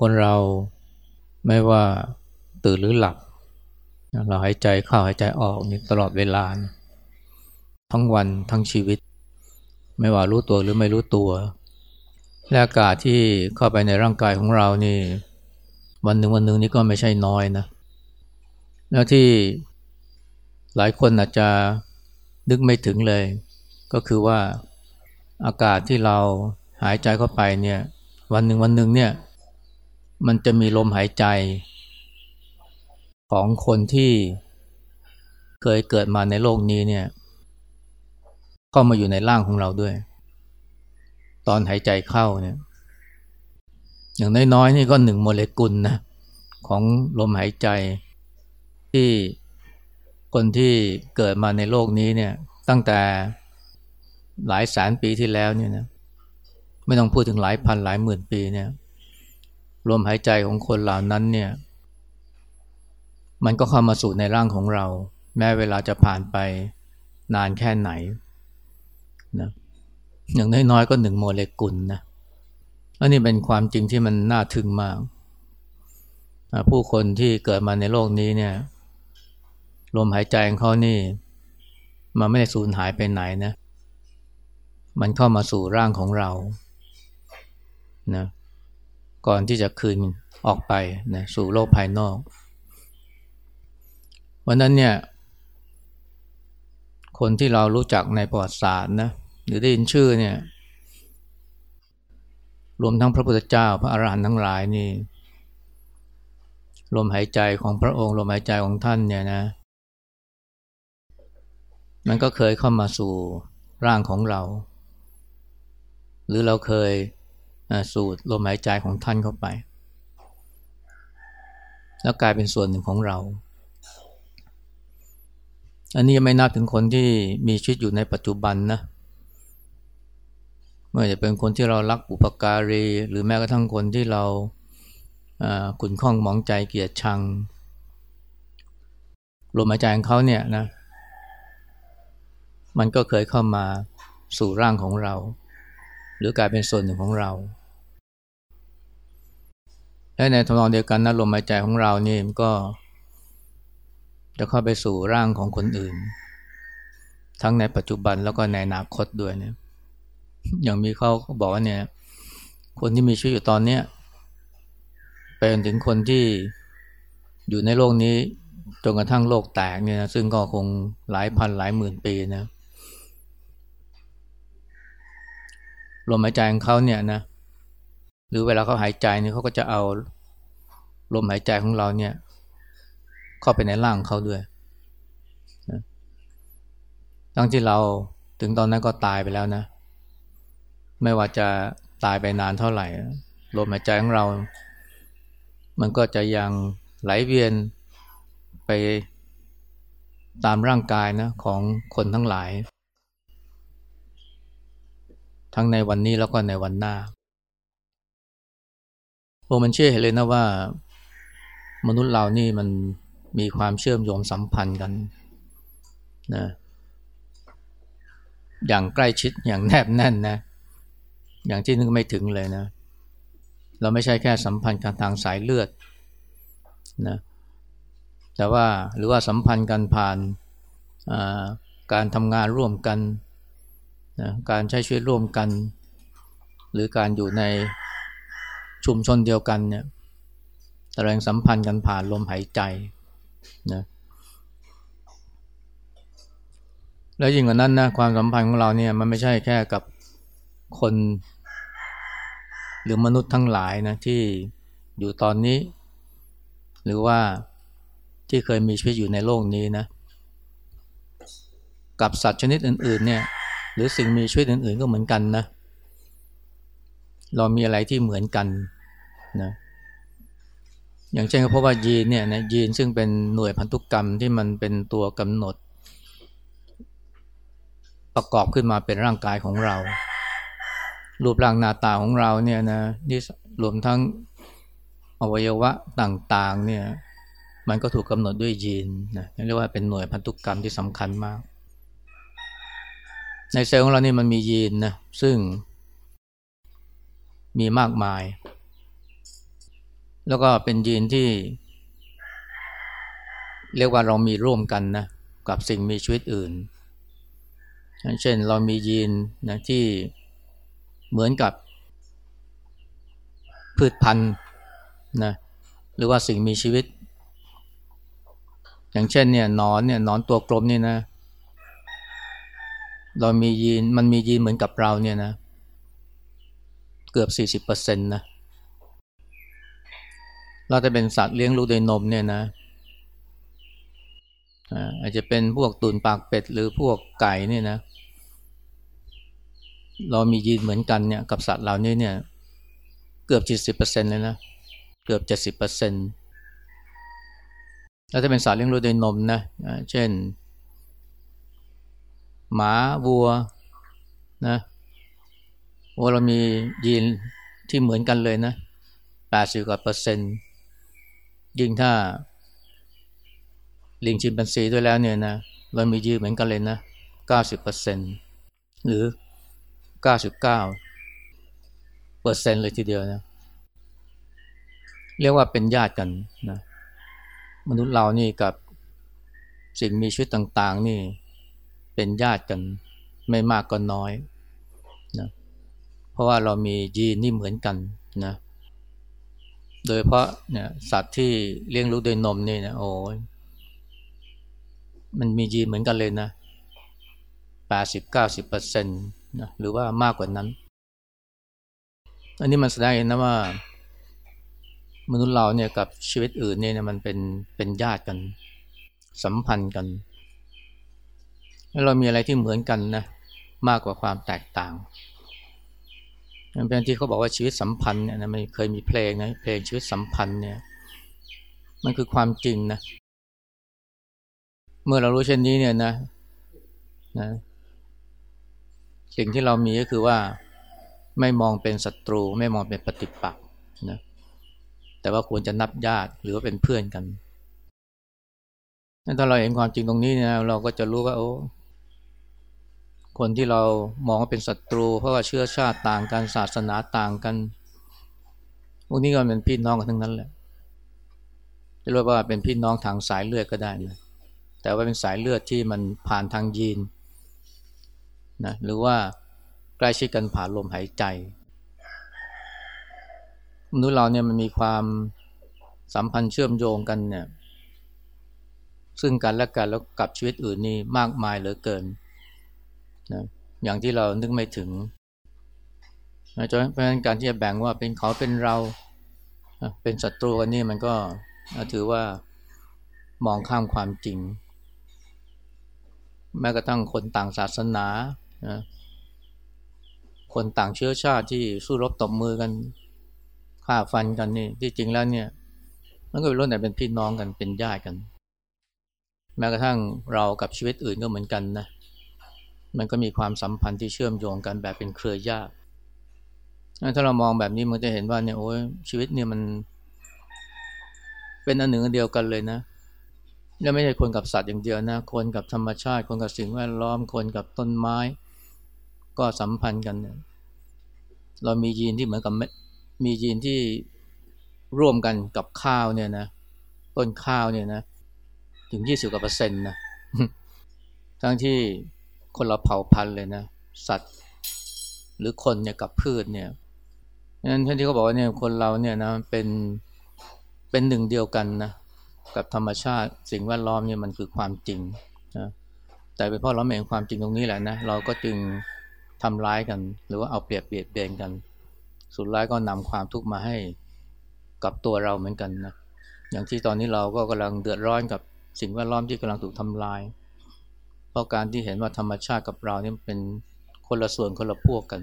คนเราไม่ว่าตื่นหรือหลับ เราหายใจเข้าหายใจออกนี่ตลอดเวลา ทั้งวันทั้งชีวิต ไม่ว่ารู้ตัวหรือไม่รู้ตัวและอากาศที่เข้าไปในร่างกายของเรานี่ วันหนึ่งวันหนึ่งนี่ก็ไม่ใช่น้อยนะ แล้วที่หลายคนอาจจะนึกไม่ถึงเลย ก็คือว่าอากาศที่เราหายใจเข้าไปเนี่ย วันหนึ่งวันหนึ่งเนี่ย มันจะมีลมหายใจ ของคนที่เคยเกิดมาในโลกนี้เนี่ย เข้ามาอยู่ในร่างของเราด้วย ตอนหายใจเข้าเนี่ย อย่างน้อยๆนี่ก็หนึ่งโมเลกุลนะของลมหายใจที่คนที่เกิดมาในโลกนี้เนี่ย ตั้งแต่หลายแสนปีที่แล้วเนี่ยนะไม่ต้องพูดถึงหลายพันหลายหมื่นปีเนี่ย ลมหายใจของคนเหล่านั้นเนี่ยมันก็เข้ามาสู่ในร่างของเรา แม้เวลาจะผ่านไปนานแค่ไหนนะอย่างน้อยๆก็หนึ่งโมเลกุลนะอันนี้เป็นความจริงที่มันน่าทึ่งมาก ผู้คนที่เกิดมาในโลกนี้เนี่ยลมหายใจของเขานี่ มันไม่ได้สูญหายไปไหนนะ มันเข้ามาสู่ร่างของเรานะ ก่อนที่จะคืนออกไปนะสู่โลกภายนอก วันนั้นเนี่ย คนที่เรารู้จักในประวัติศาสตร์นะหรือได้ยินชื่อเนี่ย รวมทั้งพระพุทธเจ้าพระอรหันต์ทั้งหลายนี่ลมหายใจของพระองค์ลมหายใจของท่านเนี่ยนะ มันก็เคยเข้ามาสู่ร่างของเรา หรือเราเคย สูดลมหายใจของท่านเข้าไป แล้วกลายเป็นส่วนหนึ่งของเรา อันนี้ยังไม่นับถึงคนที่มีชีวิตอยู่ในปัจจุบันนะไม่ว่าจะเป็นคนที่เรารักอุปการี หรือแม้กระทั่งคนที่เราขุนข้องมองใจเกียดชังลมหายใจของเขาเนี่ยนะ มันก็เคยเข้ามาสู่ร่างของเรา หรือกลายเป็นส่วนหนึ่งของเรา และในทำนองเดียวกันนะลมหายใจของเรานี่มันก็ จะเข้าไปสู่ร่างของคนอื่น ทั้งในปัจจุบันแล้วก็ในอนาคตด้วยเนี่ยอย่างมีเขาบอกว่าเนี่ย คนที่มีชีวิตอยู่ตอนเนี้ยเป็นถึงคนที่อยู่ในโลกนี้จนกระทั่งโลกแตกเนี่ยนะซึ่งก็คงหลายพันหลายหมื่นปีนะลมหายใจของเขาเนี่ยนะ หรือเวลาเขาหายใจเนี่ยเขาก็จะเอาลมหายใจของเราเนี่ย เข้าไปในร่างเขาด้วยทั้งที่เราถึงตอนนั้นก็ตายไปแล้วนะ ไม่ว่าจะตายไปนานเท่าไหร่ลมหายใจของเรา มันก็จะยังไหลเวียนไปตามร่างกายนะของคนทั้งหลาย ทั้งในวันนี้แล้วก็ในวันหน้า โอมันเชื่อเห็นเลยนะว่า มนุษย์เรานี่มันมีความเชื่อมโยงสัมพันธ์กันนะอย่างใกล้ชิดอย่างแนบแน่นนะ อย่างที่นึกไม่ถึงเลยนะ เราไม่ใช่แค่สัมพันธ์กันทางสายเลือดนะแต่ว่าหรือว่าสัมพันธ์กันผ่านการทำงานร่วมกันนะการใช้ชีวิตร่วมกัน หรือการอยู่ใน ชุมชนเดียวกันเนี่ยแรงสัมพันธ์กันผ่านลมหายใจนะแล้วยิ่งกว่านั้นนะความสัมพันธ์ของเราเนี่ยมันไม่ใช่แค่กับคน หรือมนุษย์ทั้งหลายนะที่อยู่ตอนนี้ หรือว่าที่เคยมีชีวิตอยู่ในโลกนี้นะกับสัตว์ชนิดอื่น ๆ เนี่ย หรือสิ่งมีชีวิตอื่น ๆ ก็เหมือนกันนะเเรามีอะไรที่เหมือนกันนะอย่างเช่นเพราะว่ายีนเนี่ยนะยีนซึ่งเป็นหน่วยพันธุกรรมที่มันเป็นตัวกำหนด ประกอบขึ้นมาเป็นร่างกายของเรา รูปร่างหน้าตาของเราเนี่ยนะนี่รวมทั้งอวัยวะต่างๆเนี่ยมันก็ถูกกำหนดด้วยยีนนะเรียกว่าเป็นหน่วยพันธุกรรมที่สำคัญมาก ในเซลล์ของเรานี่มันมียีนนะซึ่ง มีมากมาย แล้วก็เป็นยีนที่ เรียกว่าเรามีร่วมกันนะกับสิ่งมีชีวิตอื่น เช่นเรามียีนนะที่เหมือนกับพืชพันธุ์นะหรือว่าสิ่งมีชีวิต อย่างเช่นเนี่ยนอนเนี่ยนอนตัวกลมนี่นะ เรามียีนมันมียีนเหมือนกับเราเนี่ยนะเเกือบ 40%นะเราจะเป็นสัตว์เลี้ยงลูกด้วยนมเนี่ยนะอาจจะเป็นพวกตุนปากเป็ดหรือพวกไก่เนี่ยนะ เรามียีนเหมือนกันเนี่ยกับสัตว์เหล่านี้เนี่ย เกือบ 70%เลยนะ เกือบ 70%แล้วจะเป็นสัตว์เลี้ยงลูกด้วยนมนะเช่น หมาวัวนะ วัวเรามียีนที่เหมือนกันเลยนะ80กว่าเปอร์เซ็นต์ยิ่งถ้า ลิงชิมปันซีด้วยแล้วเนี่ยนะเรามียืนเหมือนกันเลยนะ90%หรือ99เปอร์เซ็นต์เลยทีเดียวนะเรียกว่าเป็นญาติกันนะมนุษย์เรานี่กับสิ่งมีชีวิตต่าง ๆ นี่เป็นญาติกันไม่มากก็น้อย ราะว่าเรามียีนนี่เหมือนกันนะโดยเพราะเนี่ยสัตว์ที่เลี้ยงลูกด้วยนมนี่นะโอ้ยมันมียีนเหมือนกันเลยนะแปดสิบเก้าสิบเปอร์เซ็นต์นะหรือว่ามากกว่านั้น อันนี้มันแสดงเห็นะว่า มนุษย์เราเนี่ยกับชีวิตอื่นเนี่ยมันเป็นเป็นญาติกัน สัมพันธ์กัน แล้วเรามีอะไรที่เหมือนกันนะมากกว่าความแตกต่าง เป็นที่เขาบอกว่าชีวิตสัมพันธ์เนี่ยนะมันเคยมีเพลงนะเพลงชีวิตสัมพันธ์เนี่ย มันคือความจริงนะเมื่อเรารู้เช่นนี้เนี่ยนะนะสิ่งที่เรามีก็คือว่าไม่มองเป็นศัตรู ไม่มองเป็นปฏิปักษ์นะแต่ว่าควรจะนับญาติหรือว่าเป็นเพื่อนกันถ้าเราเห็นความจริงตรงนี้เนี่ยเราก็จะรู้ว่าโอ้ คนที่เรามองว่าเป็นศัตรู เพราะว่าเชื้อชาติต่างกันศาสนาต่างกันพวกนี้ก็เป็นพี่น้องกันทั้งนั้นแหละจะเรียกว่าเป็นพี่น้องทางสายเลือดก็ได้นะแต่ว่าเป็นสายเลือดที่มันผ่านทางยีนนะหรือว่าใกล้ชิดกันผ่านลมหายใจมนุษย์เราเนี่ยมันมีความสัมพันธ์เชื่อมโยงกันเนี่ยซึ่งกันและกันแล้วกับชีวิตอื่นนี่มากมายเหลือเกิน นะอย่างที่เรานึกไม่ถึงนะเพราะฉะนั้นการที่จะแบ่งว่าเป็นเขาเป็นเราเป็นศัตรูกันนี่มันก็ถือว่ามองข้ามความจริง แม้กระทั่งคนต่างศาสนานะคนต่างเชื้อชาติที่สู้รบตบมือกันฆ่าฟันกันนี่ที่จริงแล้วเนี่ย มันก็เป็นรุ่นแต่เป็นพี่น้องกันเป็นญาติกัน แม้กระทั่งเรากับชีวิตอื่นก็เหมือนกันนะ มันก็มีความสัมพันธ์ที่เชื่อมโยงกันแบบเป็นเครือญาติถ้าเรามองแบบนี้มันจะเห็นว่าเนี่ยโอ้ยชีวิตเนี่ยมันเป็นอันหนึ่งอันเดียวกันเลยนะและไม่ใช่คนกับสัตว์อย่างเดียวนะ คนกับธรรมชาติ คนกับสิ่งแวดล้อม คนกับต้นไม้ ก็สัมพันธ์กันเนี่ยเรามียีนที่เหมือนกับมียีนที่ร่วมกันกับข้าวเนี่ยนะ ต้นข้าวเนี่ยนะ ถึงยี่สิบกว่าเปอร์เซ็นต์นะ ทั้งที่ คนเราเผ่าพันธุ์เลยนะ สัตว์ หรือคนเนี่ยกับพืชเนี่ยนั้นท่านที่เขาบอกว่าเนี่ยคนเราเนี่ยนะเป็นเป็นหนึ่งเดียวกันนะกับธรรมชาติสิ่งแวดล้อมเนี่ยมันคือความจริงนะแต่เป็นเพราะเราไม่เห็นความจริงตรงนี้แหละนะเราก็จึงทำร้ายกัน หรือว่าเอาเปรียบเบียดเบียนกัน สุดท้ายก็นำความทุกข์มาให้กับตัวเราเหมือนกันนะอย่างที่ตอนนี้เราก็กำลังเดือดร้อนกับสิ่งแวดล้อมที่กำลังถูกทำลาย เพราะการที่เห็นว่าธรรมชาติกับเราเนี่ยเป็นคนละส่วนคนละพวกกัน